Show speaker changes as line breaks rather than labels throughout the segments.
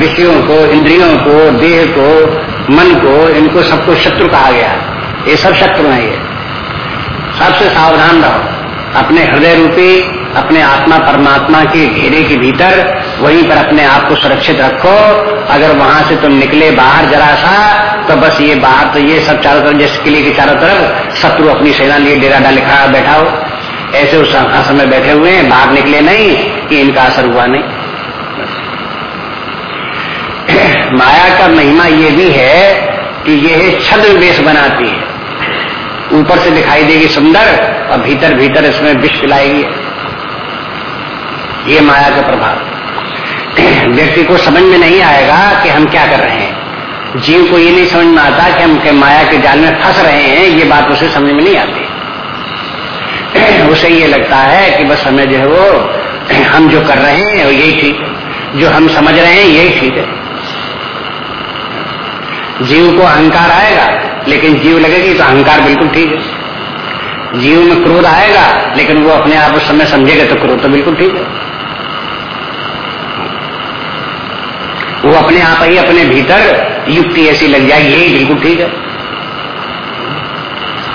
विषयों को, इंद्रियों को, देह को, मन को, इनको सबको शत्रु कहा गया ये सब शत्रु हैं ये। सबसे सावधान रहो। अपने हृदय रूपी, अपने आत्मा परमात्मा के घेरे के भीतर, वहीं पर अपने आप को सुरक्षित रखो। अगर वहाँ से तुम निकले बाहर जरा सा तो बस ये बाहर तो ये सब चारों तरफ़ जैसे किले के चारों तरफ़ शत्रु अपनी सेना लिए डेरा डाल खड़ा बैठा हो। ऐसे उस समय बैठे हुए हैं, बाहर निकले नहीं, कि इनका असर हुआ नहीं। माया का महिमा ये भी है कि यह छद्र वेश बनाती है। ऊपर से दिखाई देगी सुंदर और भीतर भीतर इसमें विष खिलाएगी ये माया का प्रभाव। व्यक्ति को समझ में नहीं आएगा कि हम क्या कर रहे हैं। जीव को ये नहीं समझ में आता कि हम के माया के जाल में फंस रहे हैं, ये बात उसे समझ में नहीं आती। उसे ये लगता है कि बस हमें जो है वो हम जो कर रहे हैं यही ठीक जो हम समझ रहे हैं, यही ठीक है। जीव को अहंकार आएगा, लेकिन जीव लगेगी तो अहंकार बिल्कुल ठीक है। जीव में क्रोध आएगा, लेकिन वो अपने आप उस समय समझेगा तो क्रोध तो बिल्कुल ठीक है। वो अपने आप ही अपने भीतर युक्ति ऐसी लग जाएगी, यही बिल्कुल ठीक है।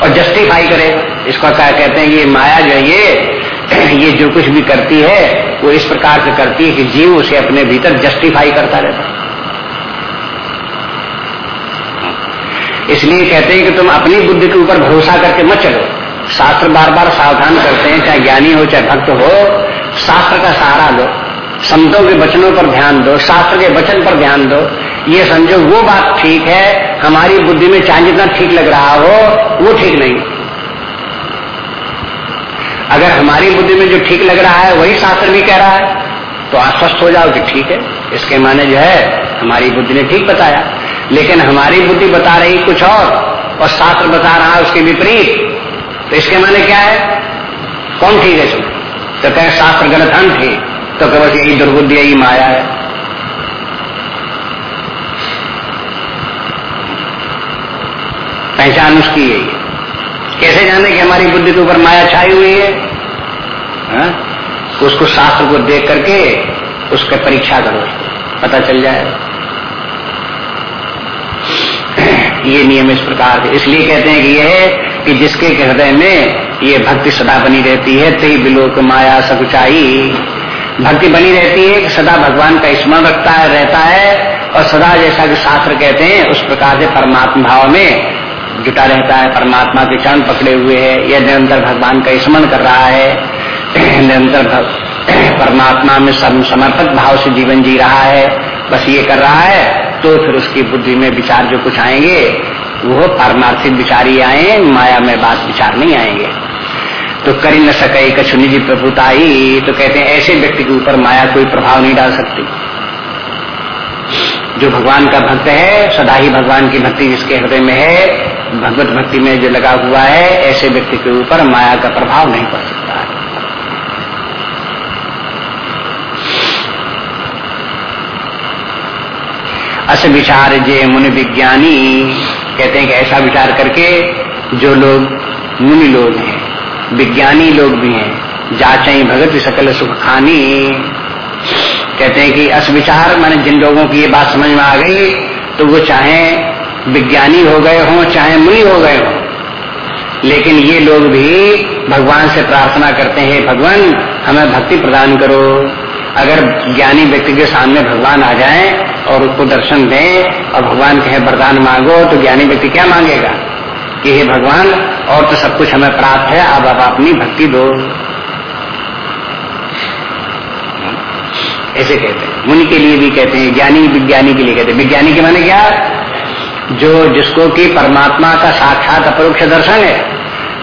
और जस्टिफाई करेगा इसको क्या कहते हैं, ये माया जो ये ये जो कुछ भी करती है, वो इस प्रकार से करती है कि जीव उसे अपने भीतर जस्टिफाई करता रहता है। इसलिए कहते हैं कि तुम अपनी बुद्धि के ऊपर भरोसा करके मत चलो। शास्त्र बार बार सावधान करते हैं, चाहे ज्ञानी हो, चाहे भक्त हो। शास्त्र का सहारा लो। संतों के वचनों पर ध्यान दो, शास्त्र के वचन पर ध्यान दो। ये समझो, वो बात ठीक है, हमारी बुद्धि में चाहे जितना ठीक लग रहा हो, वो ठीक नहीं। अगर हमारी बुद्धि में जो ठीक लग रहा है, वही शास्त्र भी कह रहा है तो आश्वस्त हो जाओ कि ठीक है। इसके माने जो है, हमारी बुद्धि ने ठीक बताया। लेकिन हमारी बुद्धि बता रही कुछ और और शास्त्र बता रहा है उसके विपरीत। तो इसके माने क्या है? कौन ठीक है सुन तो कहे शास्त्र गलत, हम ठीक। तो केवल यही दुर्बुद्धि, यही माया है। पहचान उसकी यही है। कैसे जाने कि हमारी बुद्धि के ऊपर माया छाई हुई है? हा? उसको शास्त्र को देख करके उसका परीक्षा करो पता चल जाए ये नियम इस प्रकार के इसलिए कहते हैं कि यह है कि जिसके हृदय में ये भक्ति सदा बनी रहती है तई बिलोक माया सकुचाई। भक्ति बनी रहती है कि सदा भगवान का स्मरण रखता है, रहता है और सदा जैसा कि शास्त्र कहते हैं, उस प्रकार से परमात्मा भाव में जुटा रहता है। परमात्मा के चरण पकड़े हुए है। यह निरंतर भगवान का स्मरण कर रहा है। निरंतर परमात्मा में समर्पित भाव से जीवन जी रहा है। बस ये कर रहा है। तो फिर उसकी बुद्धि में विचार जो कुछ आएँगे, वो पारमार्थिक विचार ही आए, माया में बात विचार नहीं आएँगे। तो कर न सके, कछु निजी प्रभुताई तो कहते हैं, ऐसे व्यक्ति के ऊपर माया कोई प्रभाव नहीं डाल सकती। जो भगवान का भक्त है, सदा ही भगवान की भक्ति जिसके हृदय में है, भगवत भक्ति में जो लगा हुआ है, ऐसे व्यक्ति के ऊपर माया का प्रभाव नहीं पड़ सकता है अस विचार जे मुनि विज्ञानी कहते हैं कि ऐसा विचार करके जो लोग मुनि लोग हैं, विज्ञानी लोग भी हैं, जाचई भगत सकल सुख खानी। कहते हैं कि अस विचार मैंने जिन लोगों की ये बात समझ में आ गई तो वो चाहे विज्ञानी हो गए हों, चाहे मुनि हो गए हों। लेकिन ये लोग भी भगवान से प्रार्थना करते हैं, भगवान, हमें भक्ति प्रदान करो। अगर ज्ञानी व्यक्ति के सामने भगवान आ जाए और उसको दर्शन दें और भगवान कहे, वरदान मांगो तो ज्ञानी व्यक्ति क्या मांगेगा? कि हे भगवान, और तो सब कुछ हमें प्राप्त है, अब आप अपनी भक्ति दो। ऐसे कहते हैं। मुनि के लिए भी कहते हैं, ज्ञानी विज्ञानी के लिए कहते हैं। विज्ञानी के माने क्या? जो जिसको कि परमात्मा का साक्षात अपरोक्ष दर्शन है,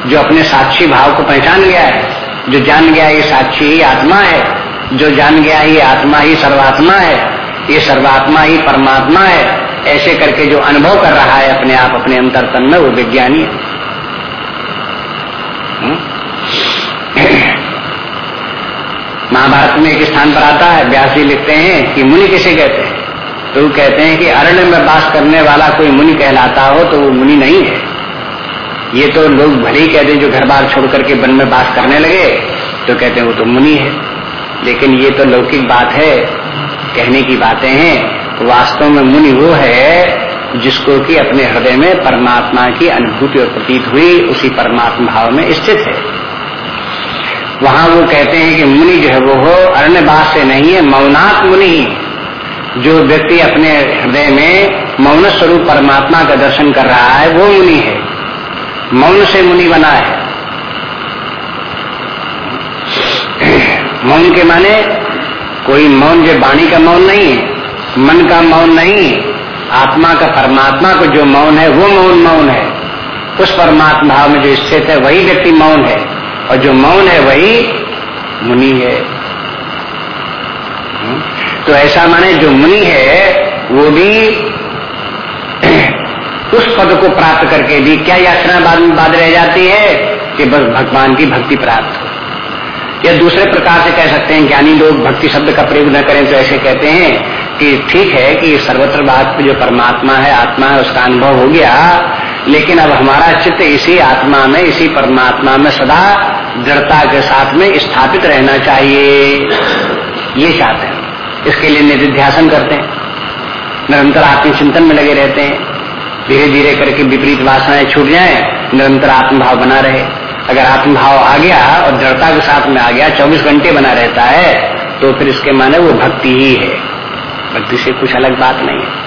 जो अपने साक्षी भाव को पहचान गया है, जो जान गया ये साक्षी ही आत्मा है, जो जान गया ये आत्मा ही सर्वात्मा है ये सर्वात्मा ही परमात्मा है। ऐसे करके जो अनुभव कर रहा है अपने आप, अपने अंतर तन में, वो विज्ञानी है। हम्म? महाभारत में एक स्थान पर आता है, व्यास जी लिखते हैं कि मुनि किसे कहते हैं? तो वो कहते हैं कि अरण्य में बास करने वाला कोई मुनि कहलाता हो तो वो मुनि नहीं है। ये तो लोग भले ही कहते हैं जो घर बार छोड़ करके वन में बास करने लगे तो कहते हैं वो तो मुनि है। लेकिन ये तो लौकिक बात है कहने की बातें हैं वास्तव में मुनि वो है जिसको कि अपने हृदय में परमात्मा की अनुभूति और प्रतीत हुई, उसी परमात्मा भाव में स्थित है। वहाँ वो कहते हैं कि मुनि जो है वो हो, अरण्यवास से नहीं है, मौनात् मुनि जो व्यक्ति अपने हृदय में मौन स्वरूप परमात्मा का दर्शन कर रहा है, वो मुनि है। मौन से मुनि बना है। मौन के माने कोई मौन जो वाणी का मौन नहीं है, मन का मौन नहीं आत्मा का परमात्मा को जो मौन है, वो मौन मौन है। उस परमात्मा भाव में जो स्थित है, वही व्यक्ति मौन है। और जो मौन है, वही मुनि है। हम्म? तो ऐसा माने जो मुनि है, वो भी उस पद को प्राप्त करके भी क्या याचना बाद में बाद रह जाती है कि बस भगवान की भक्ति प्राप्त या दूसरे प्रकार से कह सकते हैं, ज्ञानी लोग भक्ति शब्द का प्रयोग न करें तो ऐसे कहते हैं कि ठीक है कि सर्वत्र बात जो परमात्मा है, आत्मा है, उसका अनुभव हो गया, लेकिन अब हमारा चित्त इसी आत्मा में, इसी परमात्मा में सदा दृढ़ता के साथ में स्थापित रहना चाहिए। ये चाहते हैं। इसके लिए निधिध्यासन करते हैं। निरंतर आत्मचिंतन में लगे रहते हैं। धीरे धीरे करके विपरीत वासनाएँ छूट जाए, निरंतर आत्मभाव बना रहे। अगर आत्मभाव आ गया और दृढ़ता के साथ में आ गया 24 घंटे बना रहता है तो फिर इसके माने वो भक्ति ही है। भक्ति से कुछ अलग बात नहीं है।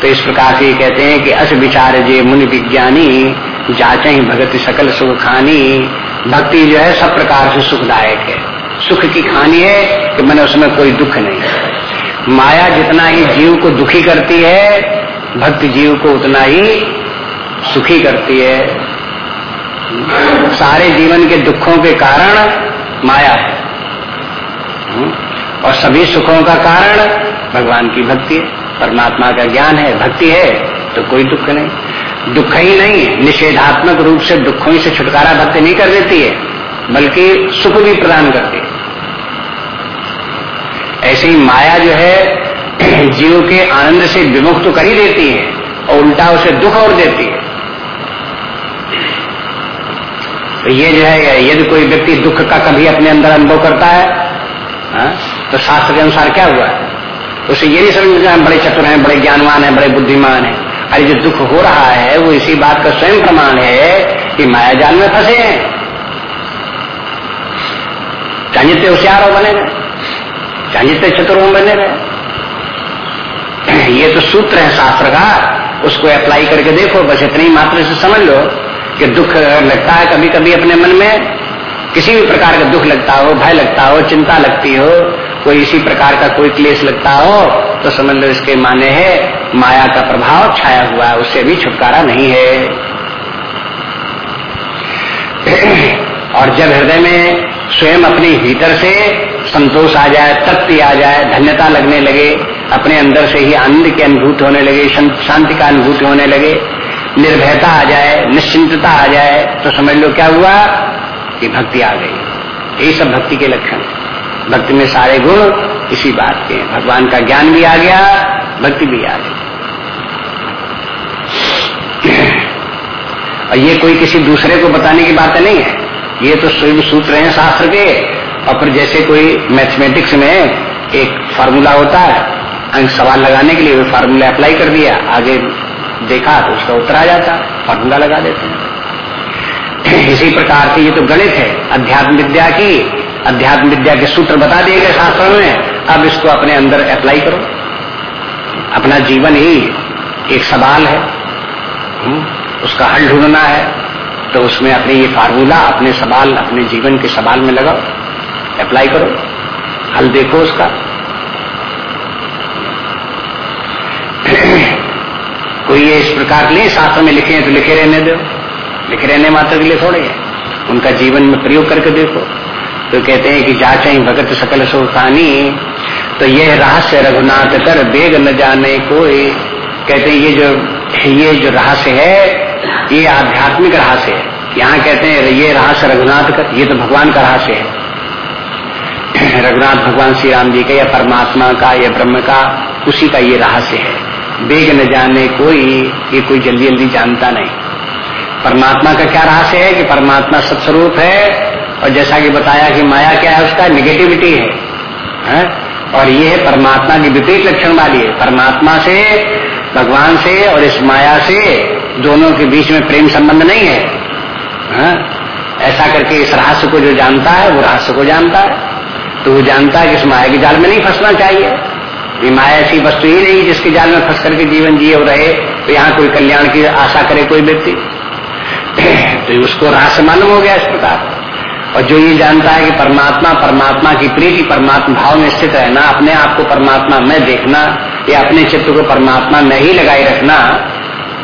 तो इस प्रकार से कहते हैं कि अस विचार जे मुनि विज्ञानी, जाचे ही भगत सकल सुख खानी। भक्ति जो है, सब प्रकार से सुखदायक है। सुख की खानी है कि मैंने उसमें कोई दुख नहीं माया जितना ही जीव को दुखी करती है, भक्ति जीव को उतना ही सुखी करती है। सारे जीवन के दुखों के कारण माया है। हम्म? और सभी सुखों का कारण भगवान की भक्ति है। परमात्मा का ज्ञान है, भक्ति है तो कोई दुख नहीं। दुख ही नहीं, निषेधात्मक रूप से दुखों से छुटकारा भक्ति नहीं कर देती है, बल्कि सुख भी प्रदान करती है। ऐसे ही माया जो है, जीव के आनंद से विमुक्त तो कर ही देती है, और उल्टा उसे दुख और देती है। तो ये जो है, यदि कोई व्यक्ति दुख का कभी अपने अंदर अनुभव करता है, हा? तो शास्त्र के अनुसार क्या हुआ? है उसे ये नहीं समझ हम बड़े चतुर हैं, बड़े ज्ञानवान हैं, बड़े बुद्धिमान हैं। अरे, जो दुख हो रहा है, वो इसी बात का स्वयं प्रमाण है कि माया जाल में फंसे हैं। चाहे जितने होशियार हो बने रहे। चतुर हो बने रहे। ये तो सूत्र है शास्त्र का, उसको अप्लाई करके देखो, बस इतनी मात्र से समझ लो। कि दुख लगता है कभी कभी अपने मन में। किसी भी प्रकार का दुख लगता हो, भय लगता हो, चिंता लगती हो, कोई इसी प्रकार का कोई क्लेश लगता हो तो समझ लो इसके माने है, माया का प्रभाव छाया हुआ है, उससे भी छुटकारा नहीं है। और जब हृदय में स्वयं अपने भीतर से संतोष आ जाए, तृप्ति आ जाए, धन्यता लगने लगे, अपने अंदर से ही आनंद की अनुभूत होने लगे शांति का अनुभूति होने लगे निर्भयता आ जाए, निश्चिंतता आ जाए तो समझ लो क्या हुआ? कि भक्ति आ गई। यही सब भक्ति के लक्षण भक्ति में सारे गुण इसी बात के भगवान का ज्ञान भी आ गया, भक्ति भी आ गई। और ये कोई किसी दूसरे को बताने की बात नहीं है। ये तो स्वयं सूत्र हैं शास्त्र के। और फिर जैसे कोई मैथमेटिक्स में एक फार्मूला होता है, अंक सवाल लगाने के लिए वो फार्मूला अप्लाई कर दिया, आगे देखा तो उसका उत्तर आ जाता और फार्मूला लगा देते हैं। इसी प्रकार की ये तो गणित है। अध्यात्म विद्या की अध्यात्म विद्या के सूत्र बता दिए गए शास्त्रों में अब इसको अपने अंदर अप्लाई करो। अपना जीवन ही एक सवाल है। हम्म, उसका हल ढूंढना है। तो उसमें अपने ये फार्मूला अपने सवाल अपने जीवन के सवाल में लगाओ। अप्लाई करो। हल देखो उसका। कोई ये इस प्रकार के लिए शास्त्र में लिखे हैं तो लिखे रहने दो। लिखे रहने मात्र के लिए थोड़े है। उनका जीवन में प्रयोग करके देखो। तो कहते हैं कि जाचे भगत सकल सुखानी तो ये रहस्य रघुनाथ कर बेग न जाने कोई। कहते हैं, ये जो ये जो रहस्य है, ये आध्यात्मिक रहस्य है। यहाँ कहते हैं, ये रहस्य रघुनाथ का, ये तो भगवान का रहस्य है। रघुनाथ भगवान श्री राम जी का या परमात्मा का या ब्रह्म का, उसी का ये रहस्य है। बेग न जाने कोई ये कोई जल्दी जल्दी जानता नहीं परमात्मा का क्या रहस्य है कि परमात्मा सत्स्वरूप है और जैसा कि बताया कि माया क्या है उसका निगेटिविटी है, है? और ये है परमात्मा की विपरीत लक्षण वाली है परमात्मा से भगवान से और इस माया से दोनों के बीच में प्रेम संबंध नहीं है हा? ऐसा करके इस रहस्य को जो जानता है वो रहस्य को जानता है तो वो जानता है कि इस माया के जाल में नहीं फंसना चाहिए ये माया ऐसी वस्तु ही नहीं जिसके जाल में फंस करके जीवन जिए रहे। तो यहाँ कोई कल्याण की आशा करे कोई व्यक्ति। तो उसको रहस्य मालूम हो गया इस प्रकार। और जो ये जानता है कि परमात्मा परमात्मा की प्रीति, परमात्मा भाव में स्थित रहना, अपने आप को परमात्मा में देखना, या अपने चित्र को परमात्मा में ही लगाए रखना,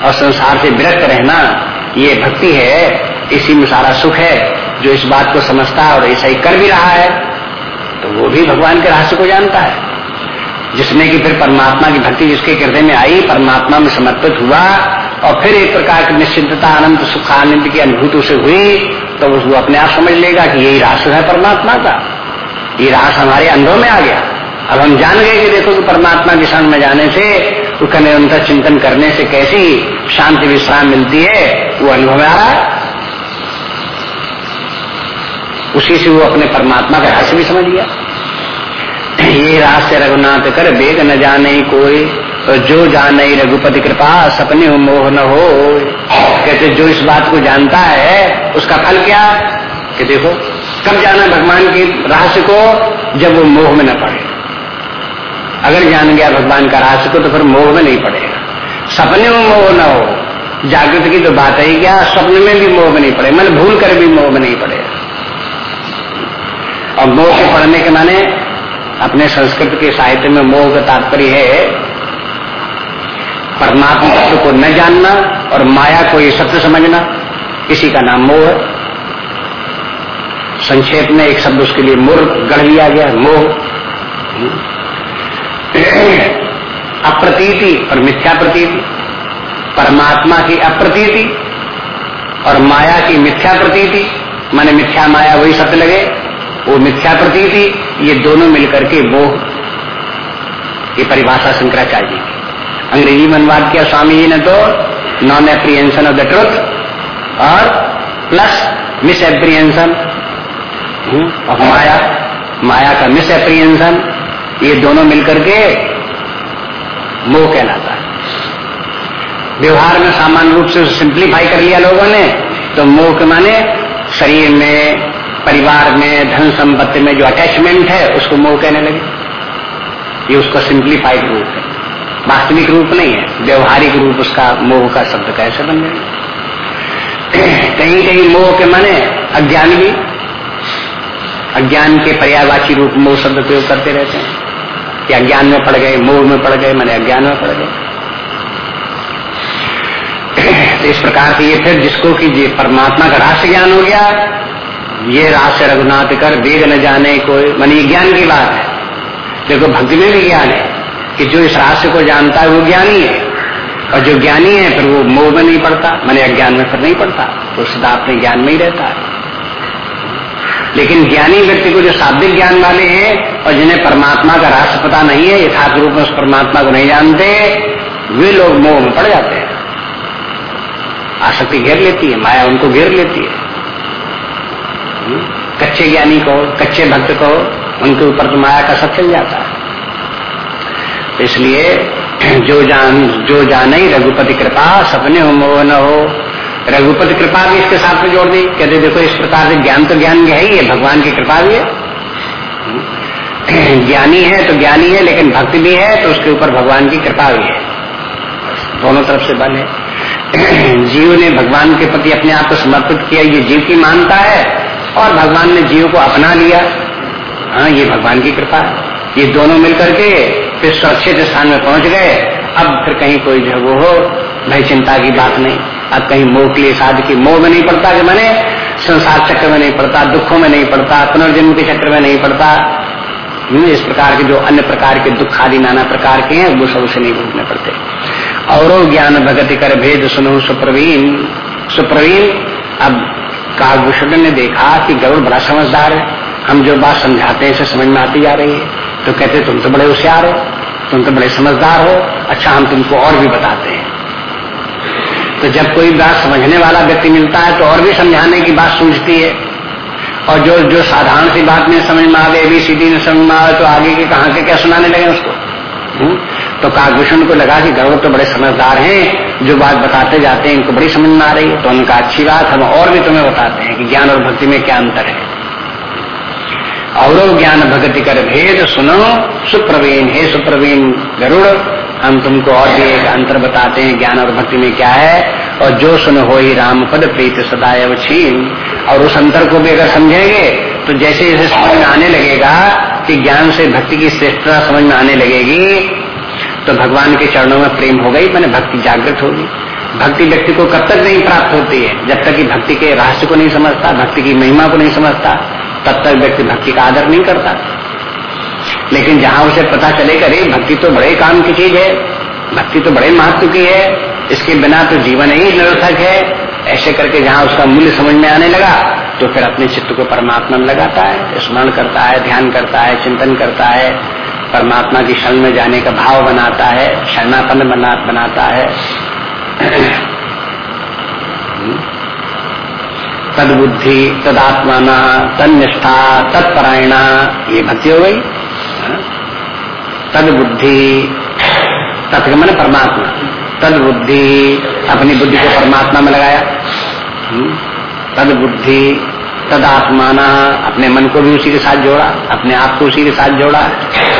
और संसार से विरक्त रहना, ये भक्ति है। इसी में सारा सुख है, जो इस बात को समझता है और ऐसा ही कर भी रहा है तो वो भी भगवान के रहस्य को जानता है। जिसने की फिर परमात्मा की भक्ति जिसके हृदय में आई, परमात्मा में समर्पित हुआ, और फिर एक प्रकार की निश्चिंतता आनंद सुखानंद की अनुभूति उसे हुई तो वो अपने आप समझ लेगा कि यही रास है परमात्मा का। ये रास हमारे अनुभव में आ गया। अब हम जान गए कि देखो कि परमात्मा के संग में जाने से उसका निरंतर चिंतन करने से कैसी शांति, विश्राम मिलती है, वो अनुभव आ रहा है। उसी से वो अपने परमात्मा का रहस्य भी समझ गया ये रहस्य रघुनाथ कर बेग न जाने कोई तो जो जाने रघुपति कृपा, सपने मोह न हो। कहते, जो इस बात को जानता है, उसका फल क्या? कि देखो, कब जाना भगवान की रहस्य को? जब वो मोह में न पड़े। अगर जान गया भगवान का रहस्य को तो फिर मोह में नहीं पड़ेगा। सपने में मोह न हो। जागृत की तो बात है क्या? स्वप्न में भी मोह में नहीं पड़े। मन भूल कर भी मोह में नहीं पड़ेगा। और मोह के पढ़ने के माने अपने संस्कृत के साहित्य में मोह का तात्पर्य है, परमात्मा तत्व को न जानना और माया को ये सत्य समझना, इसी का नाम मोह है। संक्षेप में एक शब्द उसके लिए मोर गढ़ लिया गया, मोह। अप्रतीति और मिथ्या प्रतीति, परमात्मा की अप्रतीति और माया की मिथ्या प्रतीति, माने मिथ्या माया वही सत्य लगे, वो मिथ्या प्रतीति ये दोनों मिलकर के वो, ये परिभाषा शंकराचार्य जी। की अंग्रेज़ी में अनुवाद किया, स्वामी जी ने तो non apprehension of the truth और plus misapprehension of maya माया का मिस एप्रीहेंशन ये दोनों मिलकर के मोह कहलाता है। व्यवहार में सामान्य रूप से सिंप्लीफाई कर लिया लोगों ने तो मोह के माने शरीर में परिवार में, धन संपत्ति में जो अटैचमेंट है, उसको मोह कहने लगे। ये उसका सिंप्लीफाइड रूप है। वास्तविक रूप नहीं है, व्यवहारिक रूप उसका मोह का शब्द कैसे बन गए कहीं कहीं मोह के माने अज्ञान भी। अज्ञान के पर्यावाची रूप मोह शब्द प्रयोग करते रहते हैं। कि अज्ञान में पड़ गए, मोह में पड़ गए, मैंने अज्ञान में पड़ गए। तो इस प्रकार से ये फिर जिसको कि परमात्मा का राष्ट्र ज्ञान हो गया ये राष्ट्र रघुनाथ कर वेग न जाने कोई। मन ये ज्ञान की बात है। देखो, भक्ति में भी ज्ञान है कि जो इस राष्ट्र को जानता है वो ज्ञानी है। और जो ज्ञानी है, फिर वो मोह में नहीं पड़ता, मैंने अज्ञान में फिर नहीं पड़ता। तो सदा अपने ज्ञान में ही रहता है। लेकिन ज्ञानी व्यक्ति को जो शाब्दिक ज्ञान वाले हैं और जिन्हें परमात्मा का राष्ट्र पता नहीं है, यथार्थ रूप में उस परमात्मा को नहीं जानते, वे लोग मोह में पड़ जाते हैं। आसक्ति घेर लेती है, माया उनको घेर लेती है। कच्चे ज्ञानी को, कच्चे भक्त को उनके ऊपर तो माया का सब चल जाता है। इसलिए जो जान, जो जाने रघुपति कृपा, सपने हो, मोह न हो, रघुपति कृपा भी इसके साथ में जोड़ दी। कहते देखो, इस प्रकार से ज्ञान तो ज्ञान है ही है भगवान की कृपा भी है। ज्ञानी है तो ज्ञानी है, लेकिन भक्ति भी है तो उसके ऊपर भगवान की कृपा भी है। दोनों तरफ़ से बल है। जीव ने भगवान के प्रति अपने आप को समर्पित किया, ये जीव की मानता है। और भगवान ने जीव को अपना लिया। हाँ ये भगवान की कृपा ये दोनों मिलकर के फिर सुरक्षित स्थान में पहुँच गए। अब फिर कहीं कोई जो वो हो, भाई चिंता की बात नहीं। अब कहीं मोह के लिए, साध की मोह में नहीं पड़ता कि मैंने, संसार चक्र में नहीं पड़ता, दुखों में नहीं पड़ता, पुनर्जन्म के चक्र में नहीं पड़ता। इस प्रकार के जो अन्य प्रकार के दुख आदि नाना प्रकार के हैं, वो सब उसे नहीं भूलने पड़ते। और ज्ञान भगति कर भेद सुनो सुप्रवीण। सुप्रवीण, अब कालभूषण ने देखा कि गरुड़ बड़ा समझदार है। हम जो बात समझाते हैं, इसे समझ में आती जा रही है। तो कहते तुम तो बड़े होशियार हो, तुम तो बड़े समझदार हो। अच्छा हम तुमको और भी बताते हैं। तो जब कोई बात समझने वाला व्यक्ति मिलता है तो और भी समझाने की बात सूझती है। और जो जो साधारण सी बात नहीं समझ में आवे बी सी डी में समझ में आवे तो आगे के कहा के क्या सुनाने लगे उसको? तो काकभूषण को लगा कि गौरव तो बड़े समझदार हैं, जो बात बताते जाते हैं, इनको बड़ी समझ में आ रही है। तो उनका अच्छी बात, हम और भी तुम्हें बताते हैं कि ज्ञान और भक्ति में क्या अंतर है। और ज्ञान भक्ति कर भेद सुनो, सुप्रवीण हे सुप्रवीण गरुड़। हम तुमको और भी एक अंतर बताते हैं, ज्ञान और भक्ति में क्या है। और जो सुन हो ही राम पद प्रीत सदाय छीन और उस अंतर को भी अगर समझेंगे तो जैसे जैसे समझ में आने लगेगा कि ज्ञान से भक्ति की श्रेष्ठता समझ में आने लगेगी तो भगवान के चरणों में प्रेम हो गई, मैंने भक्ति जागृत होगी। भक्ति व्यक्ति को कब तक नहीं प्राप्त होती है? जब तक कि भक्ति के रहस्य को नहीं समझता, भक्ति की महिमा को नहीं समझता, तब तक व्यक्ति भक्ति का आदर नहीं करता। लेकिन जहाँ उसे पता चले करे भक्ति तो बड़े काम की चीज़ है, भक्ति तो बड़े महत्व की है, इसके बिना तो जीवन ही निरर्थक है, ऐसे करके जहाँ उसका मूल्य समझ में आने लगा तो फिर अपने चित्त को परमात्मा में लगाता है स्मरण करता है ध्यान करता है चिंतन करता है परमात्मा की शरण में जाने का भाव बनाता है शरणापन बना, बनाता है। तद बुद्धि तदात्माना तनिष्ठा तत्परायणा ये भक्ति हो गई। तद बुद्धि तत्व मैंने परमात्मा। तद बुद्धि अपनी बुद्धि को परमात्मा में लगाया। हम्म? तद आत्माना अपने मन को भी उसी के साथ जोड़ा, अपने आप को उसी के साथ जोड़ा।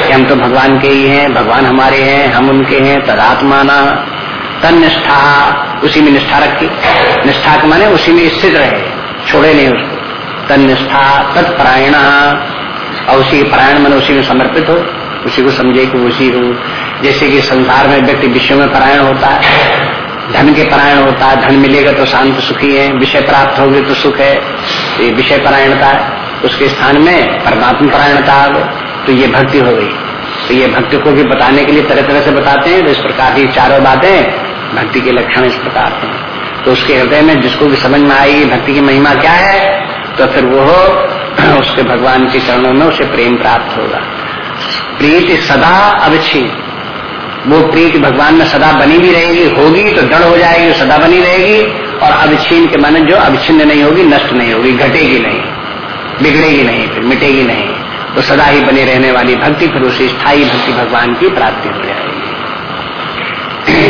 कि हम तो भगवान के ही हैं, भगवान हमारे हैं, हम उनके हैं तद आत्माना तन निष्ठा उसी में निष्ठा रखी। निष्ठा के माने उसी में स्थित रहे, छोड़े नहीं उसको। तन निष्ठा तत्परायण, और उसी के परायण मन उसी में समर्पित हो, उसी को समझे कि उसी को, जैसे कि संसार में व्यक्ति विषयों में परायण होता है। धन के परायण होता है, धन मिलेगा तो शांत सुखी है, विषय प्राप्त होगी तो सुख है तो ये विषय परायणता है, उसके स्थान में परमात्मा परायणता आ तो ये भक्ति हो गई। तो ये भक्ति को भी बताने के लिए तरह तरह से बताते हैं तो इस प्रकार की चारों बातें भक्ति के लक्षण इस प्रकार हैं। तो उसके हृदय में जिसको भी समझ में आएगी भक्ति की महिमा क्या है तो फिर वो उसके भगवान के चरणों में उसे प्रेम प्राप्त होगा। प्रीति सदा अवच्छी वो प्रीति भगवान में सदा बनी भी रहेगी, होगी तो दृढ़ हो जाएगी, सदा बनी रहेगी, और अविच्छीन के माने जो अविच्छिन्न नहीं होगी, नष्ट नहीं होगी, घटेगी नहीं, बिगड़ेगी नहीं, फिर मिटेगी नहीं। तो सदा ही बनी रहने वाली भक्ति, फिर उसे स्थायी भक्ति भगवान की प्राप्ति हो जाएगी।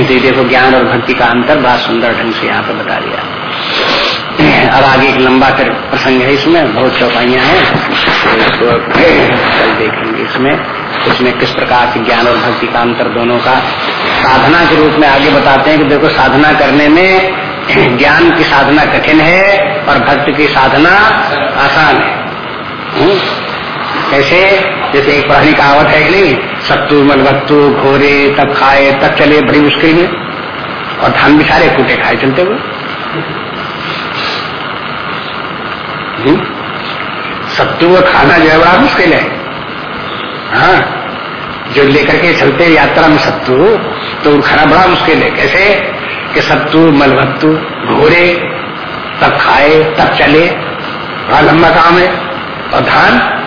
तो देखो, ज्ञान और भक्ति का अंतर बड़ा सुंदर ढंग से यहाँ पर बता दिया। अब आगे एक लंबा प्रसंग है इसमें, बहुत चौपाइयाँ हैं। तो कल देखेंगे इसमें। उसमें किस प्रकार से ज्ञान और भक्ति का अंतर दोनों का साधना के रूप में आगे बताते हैं कि देखो, साधना करने में ज्ञान की साधना कठिन है और भक्त की साधना आसान है हम्म? कैसे जैसे एक पुरानी कहावत है कि सत्तू मलबत्तू घोरे, तब खाए, तब चले, बड़ी मुश्किल में और धान भी सारे कूटे, खाए, चलते हुए हम्म? सत्तू को खाना जो है, बड़ा मुश्किल है हाँ जो लेकर के चलते यात्रा में सत्तू तो खाना बड़ा मुश्किल है। कैसे? कि सत्तू, मलबत्तू घोरे तब खाए, तब चले। बड़ा लंबा काम है। और धान?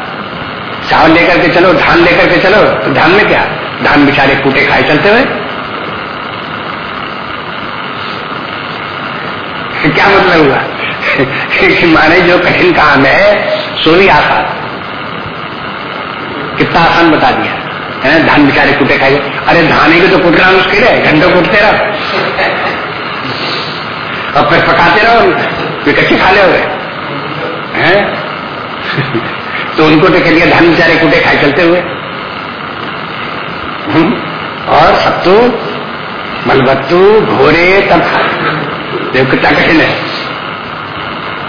चावल लेकर के चलो, धान लेकर के चलो। तो धान में क्या? धान बिचारे कूटे खाए चलते हुए। क्या मतलब हुआ? माने जो कठिन काम है, सो ही आसान। कितना आसान बता दिया। है धान बिचारे कूटे खाए अरे धाने के तो कुटना मुश्किल है घंटों कुटते रहो। और फिर पकाते रहो कच्चे खा ले हैं? तो उनको तो लिया धान बिचारे कूटे खाए चलते हुए। हम्म? और सत्तू, मलबत्तू घोड़े तब देखो कितना कठिन है।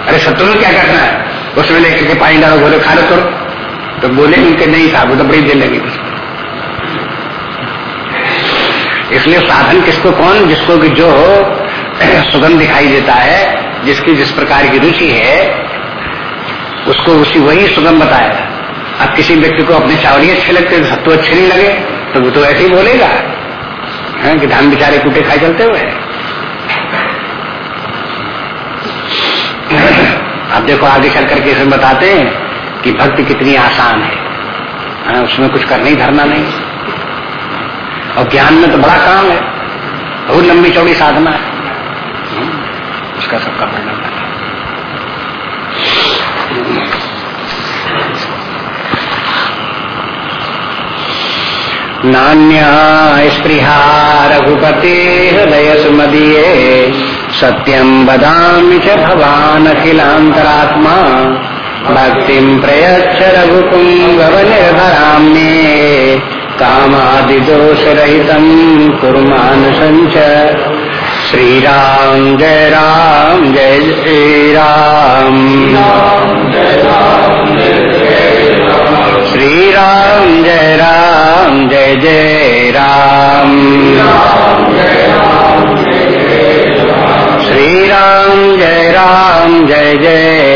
अरे सत्तू में क्या करना है? उसमें लेकर के पानी डालो घोड़े खा लो तो तो बोले उनके नहीं वो तो बड़ी देर लगी इसलिए साधन किसको कौन, जिसको कि जो सुगंध दिखाई देता है, जिसकी जिस प्रकार की रुचि है, उसको उसी वही सुगम बताया अब किसी व्यक्ति को अपने चावली अच्छे लगते तो सत्तू अच्छे नहीं लगे तो वो तो ऐसे ही बोलेगा, है, कि धान बिचारे कूटे खाए चलते हुए अब देखो आगे चल करके इसमें बताते हैं कि भक्ति कितनी आसान है। आ, उसमें कुछ करने ही धरना नहीं। और ज्ञान में तो बड़ा काम है। बहुत लंबी चौड़ी साधना है। हाँ, उसका सबका वर्णन करना। नान्या स्पृहा रघुपते हृदय सुमदीय सत्यम बदा च भवान अखिलांतरात्मा भक्तिं प्रयच्छ रघुपुङ्गवनिर्भराम्ये कामादिदोषरहितं कुर्मानुसञ्च श्रीराम जय राम जय श्रीराम। श्रीराम जय राम जय जय राम। श्रीराम जय राम जय जय